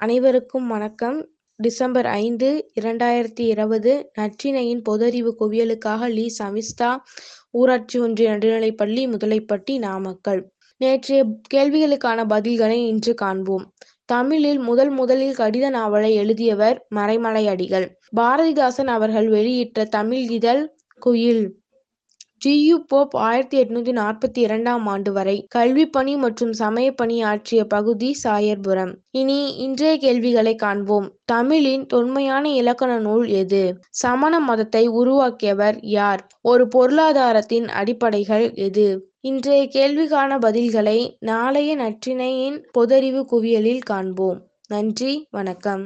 அனைவருக்கும் வணக்கம். டிசம்பர் ஐந்து இரண்டாயிரத்தி இருபது நற்றினையின் பொதறிவு குவியலுக்காக லீ சமிஸ்தா ஊராட்சி ஒன்றிய நடுநிலைப்பள்ளி முதலைப்பட்டி நாமக்கல். நேற்றைய கேள்விகளுக்கான பதில்களை இன்று காண்போம். தமிழில் முதல் முதலில் கடித நாவலை எழுதியவர் மறைமலையடிகள். பாரதிதாசன் அவர்கள் வெளியிட்ட தமிழ் இதழ் குயில். ஜி யு போப் ஆயிரத்தி எட்நூத்தி நாற்பத்தி இரண்டாம் ஆண்டு வரை கல்வி பணி மற்றும் சமய பணி ஆற்றிய பகுதி சாயர்புரம். இனி இன்றைய கேள்விகளை காண்போம். தமிழின் தொன்மையான இலக்கண நூல் எது? சமண மதத்தை உருவாக்கியவர் யார்? ஒரு பொருளாதாரத்தின் அடிப்படைகள் எது? இன்றைய கேள்விக்கான பதில்களை நாளைய நற்றினையின் பொதறிவு குவியலில் காண்போம். நன்றி வணக்கம்.